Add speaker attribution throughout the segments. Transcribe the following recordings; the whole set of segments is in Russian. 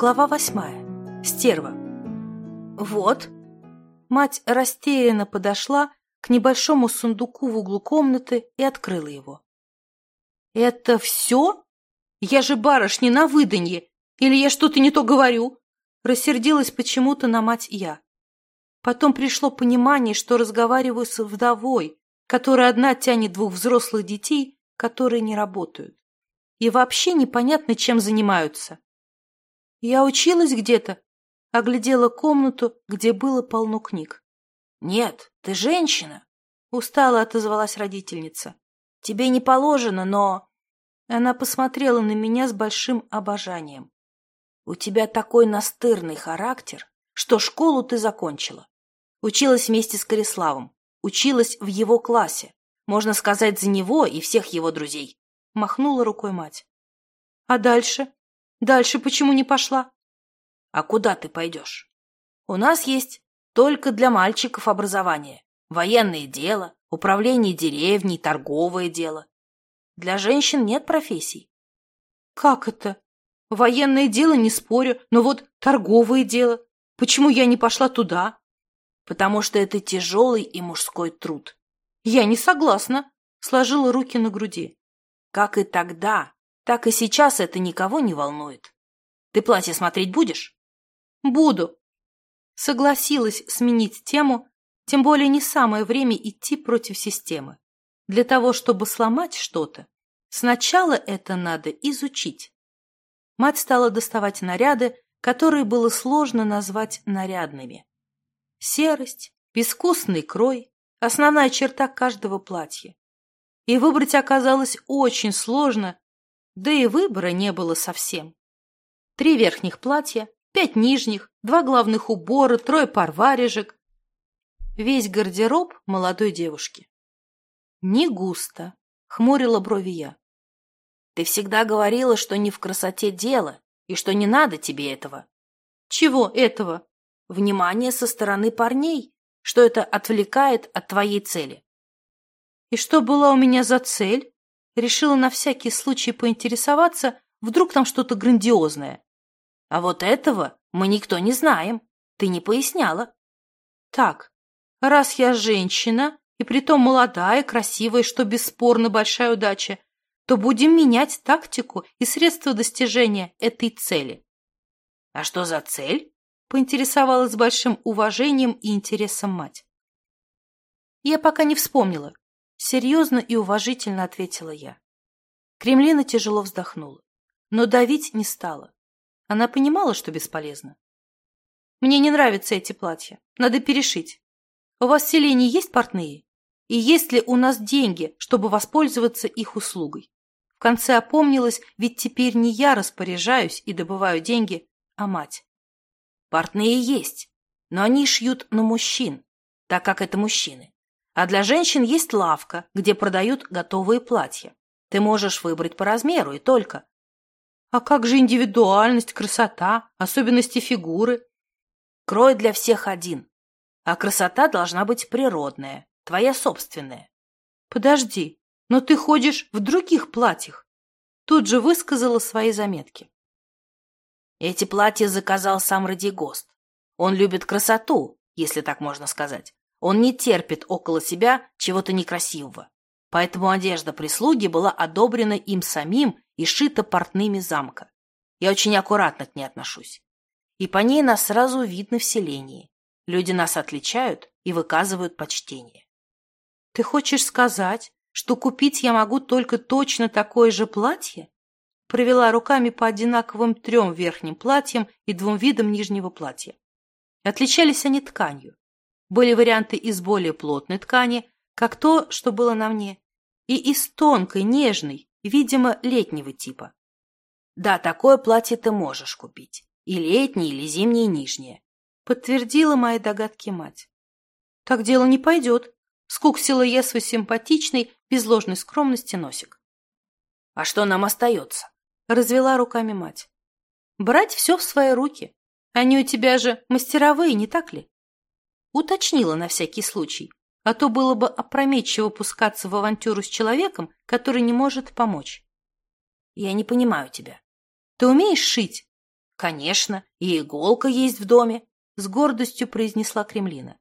Speaker 1: Глава восьмая. Стерва. Вот. Мать растерянно подошла к небольшому сундуку в углу комнаты и открыла его. «Это все? Я же барышня на выданье! Или я что-то не то говорю?» Рассердилась почему-то на мать я. Потом пришло понимание, что разговариваю с вдовой, которая одна тянет двух взрослых детей, которые не работают. И вообще непонятно, чем занимаются. Я училась где-то, оглядела комнату, где было полно книг.
Speaker 2: «Нет, ты женщина», —
Speaker 1: устало отозвалась родительница.
Speaker 2: «Тебе не положено, но...»
Speaker 1: Она посмотрела на меня с большим обожанием.
Speaker 2: «У тебя такой настырный характер, что школу ты закончила. Училась вместе с Кориславом, училась в его классе, можно сказать, за него и всех его друзей», — махнула рукой мать.
Speaker 1: «А дальше?» Дальше почему не пошла?
Speaker 2: А куда ты пойдешь? У нас есть только для мальчиков образование. Военное дело, управление деревней, торговое дело. Для женщин нет профессий.
Speaker 1: Как это? Военное дело не спорю, но вот торговое дело. Почему я не пошла туда?
Speaker 2: Потому что это тяжелый и мужской труд.
Speaker 1: Я не согласна, сложила руки на груди.
Speaker 2: Как и тогда, так и сейчас это никого не волнует. Ты платье смотреть будешь?
Speaker 1: Буду. Согласилась сменить тему, тем более не самое время идти против системы. Для того, чтобы сломать что-то, сначала это надо изучить. Мать стала доставать наряды, которые было сложно назвать нарядными. Серость, безвкусный крой – основная черта каждого платья. И выбрать оказалось очень сложно да и выбора не было совсем. Три верхних платья, пять нижних, два главных убора, трое пар варежек. Весь гардероб молодой девушки. Не густо, хмурила брови я.
Speaker 2: Ты всегда говорила, что не в красоте дело, и что не надо тебе этого.
Speaker 1: Чего этого?
Speaker 2: Внимание со стороны парней, что это отвлекает от твоей цели.
Speaker 1: И что была у меня за цель? Решила на всякий случай поинтересоваться, вдруг там что-то грандиозное.
Speaker 2: А вот этого мы никто не знаем. Ты не поясняла.
Speaker 1: Так, раз я женщина, и притом молодая, красивая, что бесспорно большая удача, то будем менять тактику и средства достижения этой цели.
Speaker 2: А что за цель?
Speaker 1: Поинтересовалась с большим уважением и интересом мать. Я пока не вспомнила. Серьезно и уважительно ответила я. Кремлина тяжело вздохнула, но давить не стала. Она понимала, что бесполезно. Мне не нравятся эти платья. Надо перешить. У вас в селении есть портные? И есть ли у нас деньги, чтобы воспользоваться их услугой? В конце опомнилась, ведь теперь не я распоряжаюсь и добываю деньги, а мать.
Speaker 2: Портные есть, но они шьют на мужчин, так как это мужчины. А для женщин есть лавка, где продают готовые платья. Ты можешь выбрать по размеру и только.
Speaker 1: А как же индивидуальность, красота, особенности фигуры?
Speaker 2: Крой для всех один. А красота должна быть природная, твоя собственная.
Speaker 1: Подожди, но ты ходишь в других платьях. Тут же высказала свои заметки.
Speaker 2: Эти платья заказал сам Радигост. Он любит красоту, если так можно сказать. Он не терпит около себя чего-то некрасивого. Поэтому одежда прислуги была одобрена им самим и шита портными замка. Я очень аккуратно к ней отношусь. И по ней нас сразу видно в селении. Люди нас отличают и выказывают почтение.
Speaker 1: Ты хочешь сказать, что купить я могу только точно такое же платье? Провела руками по одинаковым трем верхним платьям и двум видам нижнего платья. Отличались они тканью. Были варианты из более плотной ткани, как то, что было на мне, и из тонкой, нежной, видимо, летнего типа.
Speaker 2: Да, такое платье ты можешь купить. И летнее, или зимнее нижнее.
Speaker 1: Подтвердила мои догадки мать. Так дело не пойдет. Скуксила я свой симпатичный, без ложной скромности носик.
Speaker 2: А что нам остается?
Speaker 1: Развела руками мать. Брать все в свои руки. Они у тебя же мастеровые, не так ли? Уточнила на всякий случай, а то было бы опрометчиво пускаться в авантюру с человеком, который не может помочь.
Speaker 2: Я не понимаю тебя.
Speaker 1: Ты умеешь шить?
Speaker 2: Конечно, и иголка есть в доме,
Speaker 1: с гордостью произнесла Кремлина.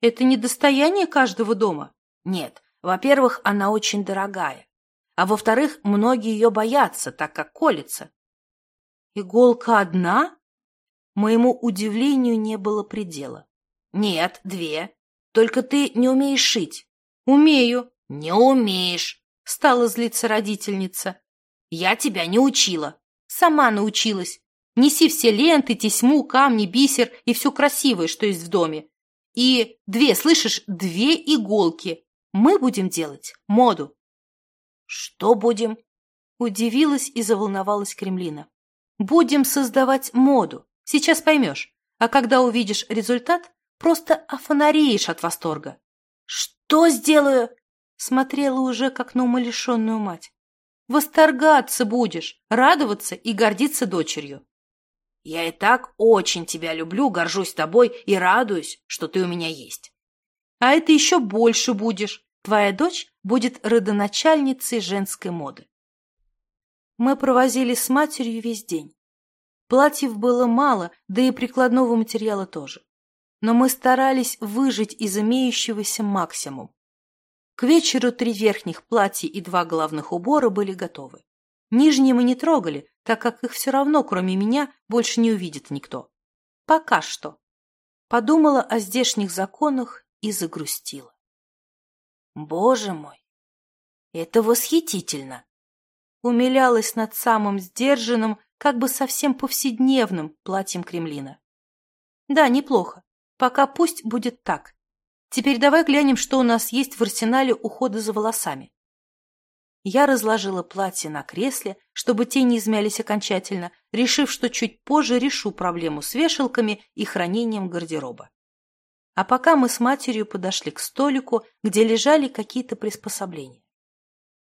Speaker 1: Это не достояние каждого дома?
Speaker 2: Нет, во-первых, она очень дорогая. А во-вторых, многие ее боятся, так как колется.
Speaker 1: Иголка одна? Моему удивлению не было предела.
Speaker 2: Нет, две. Только ты не умеешь шить.
Speaker 1: Умею.
Speaker 2: Не умеешь.
Speaker 1: Стала злиться родительница.
Speaker 2: Я тебя не учила.
Speaker 1: Сама научилась. Неси все ленты, тесьму, камни, бисер и все красивое, что есть в доме. И две, слышишь, две иголки. Мы будем делать моду.
Speaker 2: Что будем?
Speaker 1: Удивилась и заволновалась Кремлина. Будем создавать моду. Сейчас поймешь. А когда увидишь результат, просто офонареешь от восторга.
Speaker 2: Что сделаю?
Speaker 1: Смотрела уже как на умалишенную мать. Восторгаться будешь, радоваться и гордиться дочерью.
Speaker 2: Я и так очень тебя люблю, горжусь тобой и радуюсь, что ты у меня есть.
Speaker 1: А это еще больше будешь. Твоя дочь будет родоначальницей женской моды. Мы провозили с матерью весь день. Платьев было мало, да и прикладного материала тоже. Но мы старались выжить из имеющегося максимум. К вечеру три верхних платья и два головных убора были готовы. Нижние мы не трогали, так как их все равно, кроме меня, больше не увидит никто. Пока что. Подумала о здешних законах и загрустила.
Speaker 2: Боже мой, это восхитительно!
Speaker 1: Умилялась над самым сдержанным, как бы совсем повседневным платьем Кремлина. Да, неплохо. Пока пусть будет так. Теперь давай глянем, что у нас есть в арсенале ухода за волосами. Я разложила платье на кресле, чтобы те не измялись окончательно, решив, что чуть позже решу проблему с вешалками и хранением гардероба. А пока мы с матерью подошли к столику, где лежали какие-то приспособления.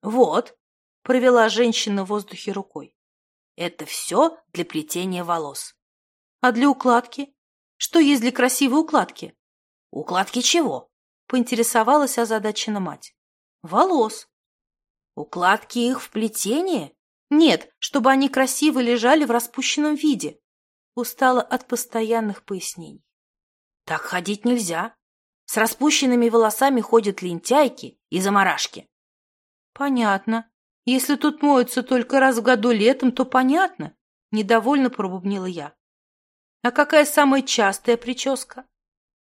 Speaker 2: «Вот», — провела женщина в воздухе рукой, — «это все для плетения волос».
Speaker 1: «А для укладки? Что есть для красивой укладки?»
Speaker 2: «Укладки чего?»
Speaker 1: — поинтересовалась озадачена мать. «Волос».
Speaker 2: Укладки их в плетение?
Speaker 1: Нет, чтобы они красиво лежали в распущенном виде. Устала от постоянных пояснений.
Speaker 2: Так ходить нельзя. С распущенными волосами ходят лентяйки и заморашки.
Speaker 1: Понятно. Если тут моются только раз в году летом, то понятно. Недовольно пробубнила я. А какая самая частая прическа?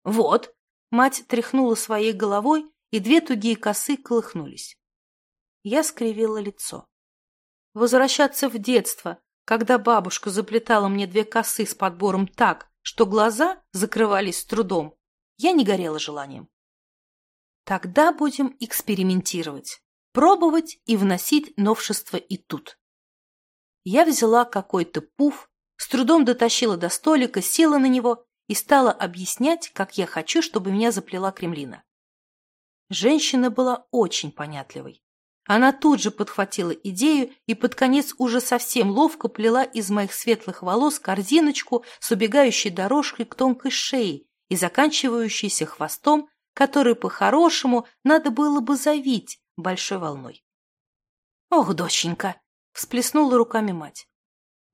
Speaker 2: Вот.
Speaker 1: Мать тряхнула своей головой, и две тугие косы колыхнулись. Я скривила лицо. Возвращаться в детство, когда бабушка заплетала мне две косы с подбором так, что глаза закрывались с трудом, я не горела желанием. Тогда будем экспериментировать, пробовать и вносить новшества и тут. Я взяла какой-то пуф, с трудом дотащила до столика, села на него и стала объяснять, как я хочу, чтобы меня заплела Кремлина. Женщина была очень понятливой. Она тут же подхватила идею и под конец уже совсем ловко плела из моих светлых волос корзиночку с убегающей дорожкой к тонкой шее и заканчивающейся хвостом, который по-хорошему надо было бы завить большой волной.
Speaker 2: «Ох, доченька!» — всплеснула руками мать.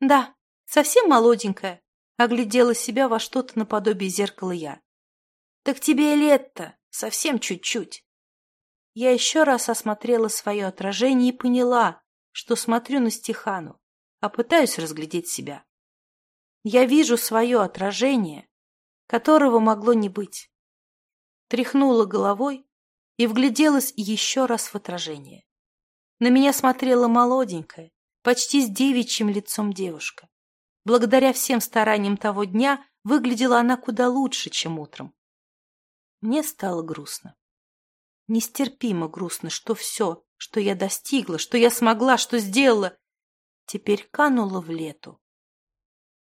Speaker 1: «Да, совсем молоденькая», — оглядела себя во что-то наподобие зеркала я.
Speaker 2: «Так тебе лет-то совсем чуть-чуть».
Speaker 1: Я еще раз осмотрела свое отражение и поняла, что смотрю на Стехану, а пытаюсь разглядеть себя. Я вижу свое отражение, которого могло не быть. Тряхнула головой и вгляделась еще раз в отражение. На меня смотрела молоденькая, почти с девичьим лицом девушка. Благодаря всем стараниям того дня выглядела она куда лучше, чем утром. Мне стало грустно. Нестерпимо грустно, что все, что я достигла, что я смогла, что сделала, теперь кануло в лету.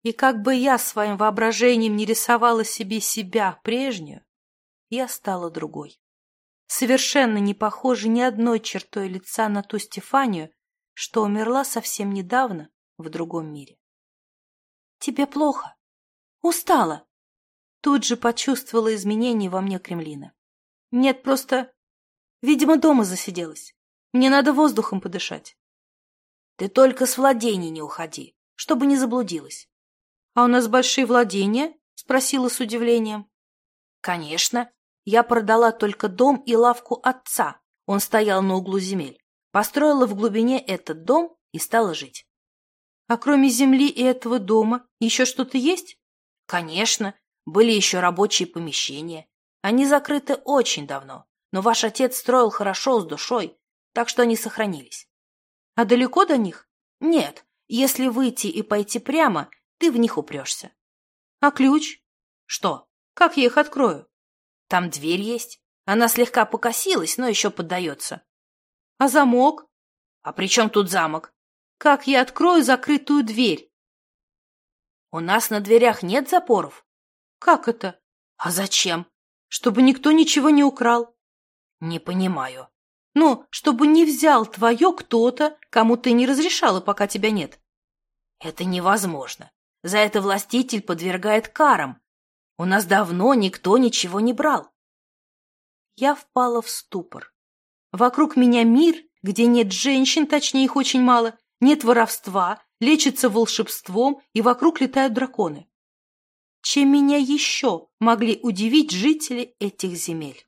Speaker 1: И как бы я своим воображением не рисовала себе себя прежнюю, я стала другой. Совершенно не похожа ни одной чертой лица на ту Стефанию, что умерла совсем недавно в другом мире. «Тебе плохо? Устала?» Тут же почувствовала изменения во мне Кремлина. «Нет, просто Видимо, дома засиделась. Мне надо воздухом подышать.
Speaker 2: Ты только с владений не уходи, чтобы не заблудилась.
Speaker 1: «А у нас большие владения?» – спросила с удивлением.
Speaker 2: «Конечно. Я продала только дом и лавку отца. Он стоял на углу земель. Построила в глубине этот дом и стала жить».
Speaker 1: «А кроме земли и этого дома еще что-то есть?»
Speaker 2: «Конечно. Были еще рабочие помещения. Они закрыты очень давно, но ваш отец строил хорошо, с душой, так что они сохранились».
Speaker 1: «А далеко до них?»
Speaker 2: «Нет. Если выйти и пойти прямо, ты в них упрешься.
Speaker 1: А ключ?
Speaker 2: Что?
Speaker 1: Как я их открою?
Speaker 2: Там дверь есть. Она слегка покосилась, но еще поддается.
Speaker 1: А замок?
Speaker 2: А при чем тут замок?
Speaker 1: Как я открою закрытую дверь?
Speaker 2: У нас на дверях нет запоров.
Speaker 1: Как это?
Speaker 2: А зачем?
Speaker 1: Чтобы никто ничего не украл.
Speaker 2: Не понимаю.
Speaker 1: Ну, чтобы не взял твое кто-то, кому ты не разрешала, пока тебя нет.
Speaker 2: Это невозможно. За это властитель подвергает карам. У нас давно никто ничего не брал.
Speaker 1: Я впала в ступор. Вокруг меня мир, где нет женщин, точнее их очень мало, нет воровства, лечится волшебством и вокруг летают драконы. Чем меня еще могли удивить жители этих земель?